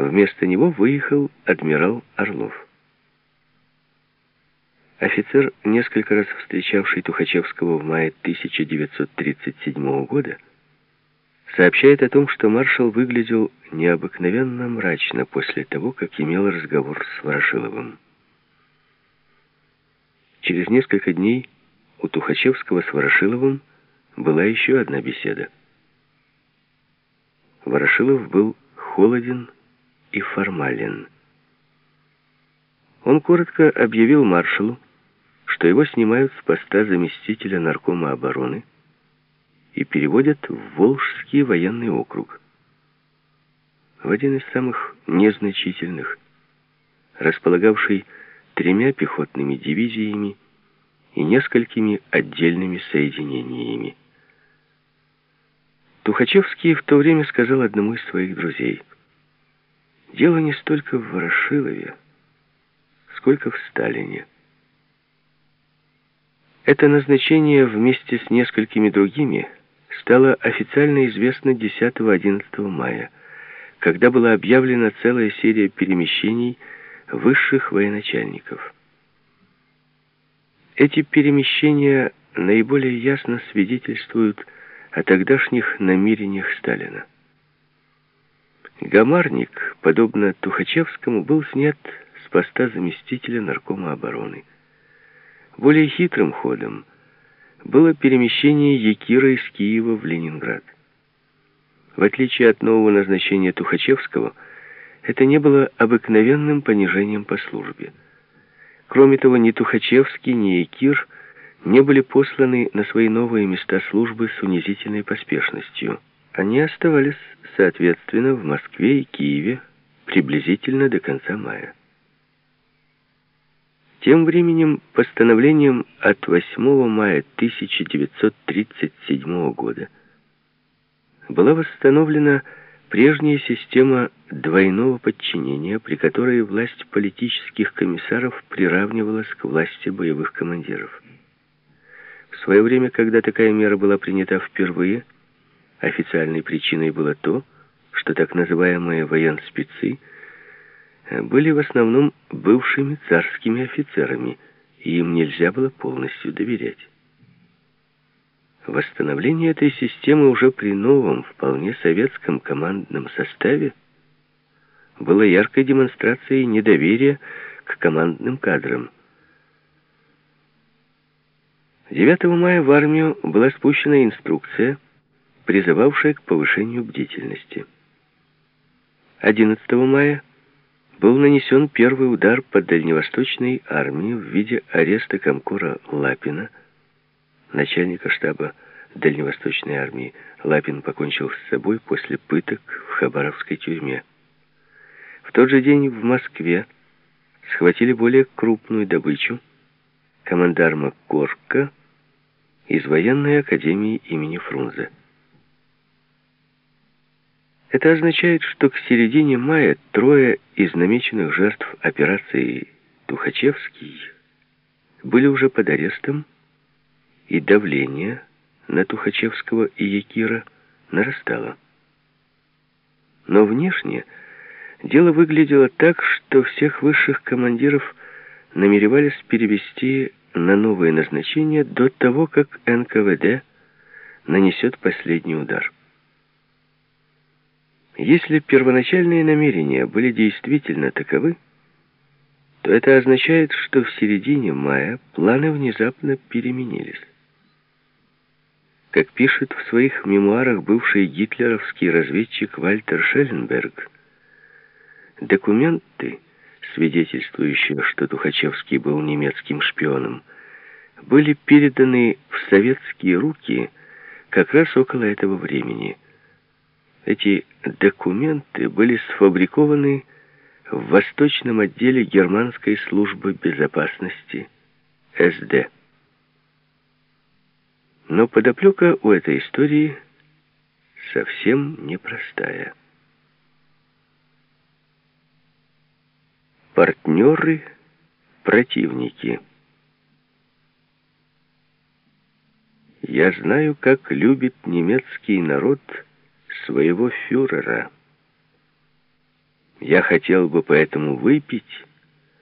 Вместо него выехал адмирал Орлов. Офицер, несколько раз встречавший Тухачевского в мае 1937 года, сообщает о том, что маршал выглядел необыкновенно мрачно после того, как имел разговор с Ворошиловым. Через несколько дней у Тухачевского с Ворошиловым была еще одна беседа. Ворошилов был холоден и формален. Он коротко объявил маршалу, что его снимают с поста заместителя наркома обороны и переводят в Волжский военный округ. В один из самых незначительных, располагавший тремя пехотными дивизиями и несколькими отдельными соединениями. Тухачевский в то время сказал одному из своих друзей, «Дело не столько в Ворошилове, сколько в Сталине». Это назначение вместе с несколькими другими стало официально известно 10-11 мая, когда была объявлена целая серия перемещений высших военачальников. Эти перемещения наиболее ясно свидетельствуют о тогдашних намерениях Сталина. Гамарник, подобно Тухачевскому, был снят с поста заместителя наркома обороны. Более хитрым ходом было перемещение Якира из Киева в Ленинград. В отличие от нового назначения Тухачевского, это не было обыкновенным понижением по службе. Кроме того, ни Тухачевский, ни Якир не были посланы на свои новые места службы с унизительной поспешностью. Они оставались, соответственно, в Москве и Киеве приблизительно до конца мая. Тем временем постановлением от 8 мая 1937 года была восстановлена прежняя система двойного подчинения, при которой власть политических комиссаров приравнивалась к власти боевых командиров. В свое время, когда такая мера была принята впервые, официальной причиной было то, что так называемые военспецы – были в основном бывшими царскими офицерами, и им нельзя было полностью доверять. Восстановление этой системы уже при новом, вполне советском командном составе было яркой демонстрацией недоверия к командным кадрам. 9 мая в армию была спущена инструкция, призывавшая к повышению бдительности. 11 мая был нанесен первый удар по дальневосточной армии в виде ареста комкора Лапина, начальника штаба дальневосточной армии. Лапин покончил с собой после пыток в Хабаровской тюрьме. В тот же день в Москве схватили более крупную добычу командарма Корка из военной академии имени Фрунзе. Это означает, что к середине мая трое из намеченных жертв операции «Тухачевский» были уже под арестом, и давление на Тухачевского и Якира нарастало. Но внешне дело выглядело так, что всех высших командиров намеревались перевести на новое назначение до того, как НКВД нанесет последний удар. Если первоначальные намерения были действительно таковы, то это означает, что в середине мая планы внезапно переменились. Как пишет в своих мемуарах бывший гитлеровский разведчик Вальтер Шелленберг, документы, свидетельствующие, что Тухачевский был немецким шпионом, были переданы в советские руки как раз около этого времени – эти документы были сфабрикованы в Восточном отделе Германской службы безопасности СД. Но подоплека у этой истории совсем непростая. Партнеры, противники. Я знаю, как любит немецкий народ своего фюрера. Я хотел бы поэтому выпить